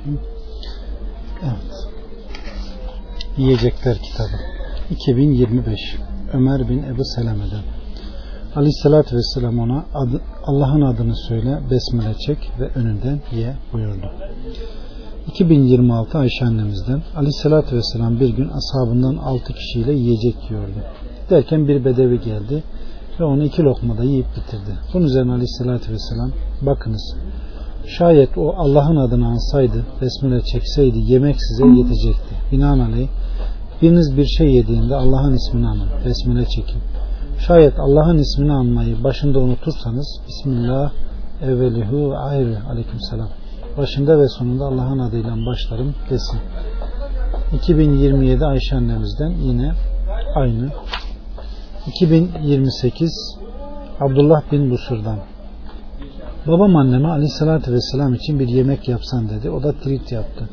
Bismillahirrahmanirrahim. Evet. Yiyecekler kitabı. 2025 Ömer bin Ebu Seleme'den Aleyhissalatü Vesselam ona adı, Allah'ın adını söyle, besmele çek ve önünden ye buyurdu. 2026 Ayşe annemizden Aleyhissalatü Vesselam bir gün ashabından 6 kişiyle yiyecek yiyordu. Derken bir bedevi geldi ve onu iki lokmada yiyip bitirdi. Bunun üzerine Aleyhissalatü Vesselam bakınız şayet o Allah'ın adını ansaydı, besmele çekseydi yemek size yetecekti. Binaenaleyh biriniz bir şey yediğinde Allah'ın ismini anın, besmele çekin. Şayet Allah'ın ismini anmayı başında unutursanız Bismillah evvelihu ayrı aleykümselam. Başında ve sonunda Allah'ın adıyla başlarım desin. 2027 Ayşe annemizden yine aynı. 2028 Abdullah bin Busur'dan Babam anneme aleyhissalatü vesselam için bir yemek yapsan dedi. O da trit yaptı.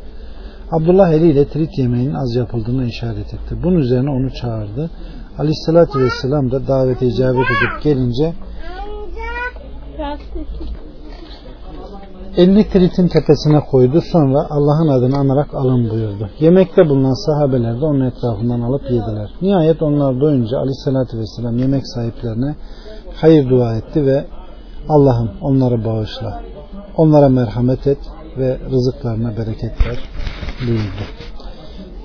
Abdullah eliyle trit yemeğinin az yapıldığını işaret etti. Bunun üzerine onu çağırdı. Aleyhissalatü vesselam da davete icabet edip gelince elini tritin tepesine koydu. Sonra Allah'ın adını anarak alın buyurdu. Yemekte bulunan sahabeler de onun etrafından alıp yediler. Nihayet onlar doyunca Aleyhissalatü vesselam yemek sahiplerine hayır dua etti ve Allah'ım onları bağışla. Onlara merhamet et ve rızıklarına bereket ver buyurdu.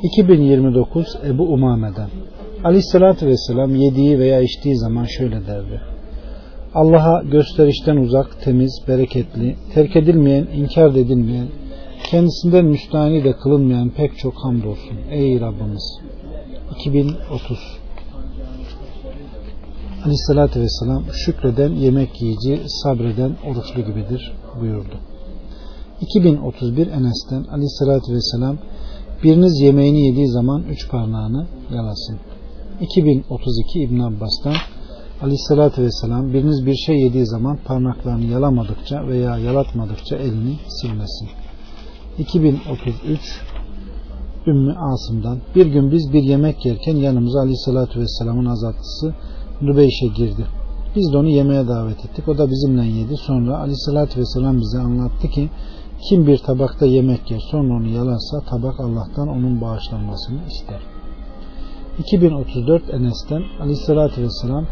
2029 Ebu Umame'den Aleyhisselatü Vesselam yediği veya içtiği zaman şöyle derdi. Allah'a gösterişten uzak, temiz, bereketli, terk edilmeyen, inkar edilmeyen, kendisinden müstahni de kılınmayan pek çok hamdolsun. Ey Rabbimiz! 2030 Aleyhissalatü Vesselam şükreden yemek yiyici, sabreden oruçlu gibidir buyurdu. 2031 Enes'ten Aleyhissalatü Vesselam biriniz yemeğini yediği zaman üç parmağını yalasın. 2032 İbn Abbas'tan Aleyhissalatü Vesselam biriniz bir şey yediği zaman parmaklarını yalamadıkça veya yalatmadıkça elini silmesin. 2033 Ümmü Asım'dan bir gün biz bir yemek yerken yanımıza Aleyhissalatü Vesselam'ın azatlısı Nübeyş'e girdi. Biz de onu yemeğe davet ettik. O da bizimle yedi. Sonra Aleyhisselatü Vesselam bize anlattı ki kim bir tabakta yemek yer sonra onu yalarsa tabak Allah'tan onun bağışlanmasını ister. 2034 Enes'ten Aleyhisselatü Vesselam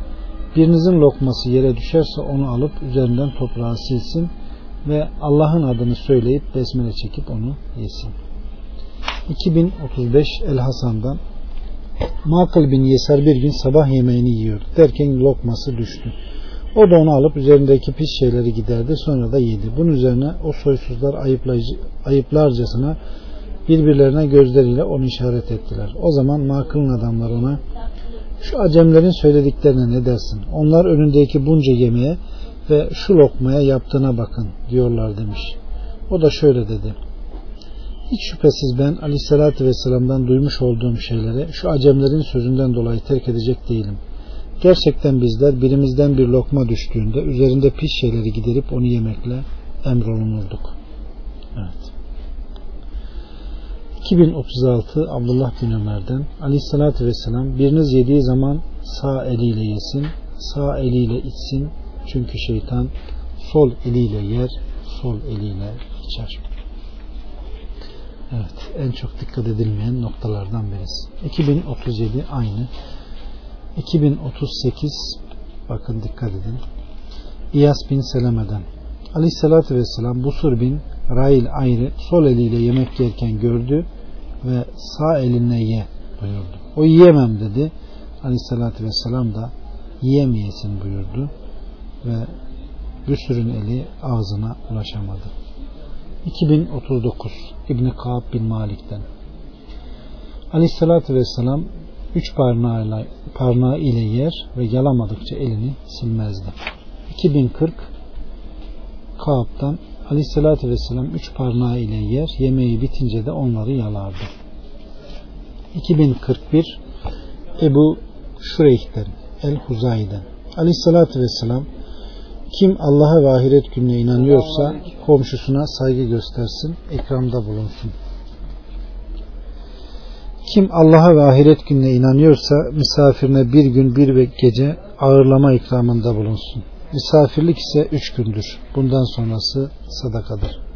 birinizin lokması yere düşerse onu alıp üzerinden toprağı silsin ve Allah'ın adını söyleyip besmele çekip onu yesin. 2035 El Hasan'dan Makıl bin Yesar bir gün sabah yemeğini yiyordu. Derken lokması düştü. O da onu alıp üzerindeki pis şeyleri giderdi. Sonra da yedi. Bunun üzerine o soysuzlar ayıplarcasına birbirlerine gözleriyle onu işaret ettiler. O zaman Makıl'ın adamları ona şu acemlerin söylediklerine ne dersin? Onlar önündeki bunca yemeğe ve şu lokmaya yaptığına bakın diyorlar demiş. O da şöyle dedi. Hiç şüphesiz ben aleyhissalatü vesselam'dan duymuş olduğum şeyleri şu acemlerin sözünden dolayı terk edecek değilim. Gerçekten bizler birimizden bir lokma düştüğünde üzerinde pis şeyleri giderip onu yemekle emrolunurduk. Evet. 2036 Abdullah bin Ömer'den Aleyhissalatü Vesselam biriniz yediği zaman sağ eliyle yesin, sağ eliyle içsin çünkü şeytan sol eliyle yer, sol eliyle içer. Evet, en çok dikkat edilmeyen noktalardan birisi. 2037 aynı. 2038 bakın dikkat edin. İyas bin Seleme'den Aleyhisselatü Vesselam Busur bin Rail ayrı sol eliyle yemek yerken gördü ve sağ eline ye buyurdu. O yiyemem dedi. Aleyhisselatü Vesselam da yiyemeyesin buyurdu ve Büsür'ün eli ağzına ulaşamadı. 2039 İbni Kaab bin Malik'ten Aleyhissalatü Vesselam üç parmağıyla, parmağı ile yer ve yalamadıkça elini silmezdi. 2040 Kaab'dan Aleyhissalatü Vesselam üç parmağı ile yer, yemeği bitince de onları yalardı. 2041 Ebu Şureyh'ten El-Huzay'den Aleyhissalatü Vesselam kim Allah'a ve ahiret gününe inanıyorsa komşusuna saygı göstersin, ikramda bulunsun. Kim Allah'a ve ahiret gününe inanıyorsa misafirine bir gün bir gece ağırlama ikramında bulunsun. Misafirlik ise üç gündür. Bundan sonrası sadakadır.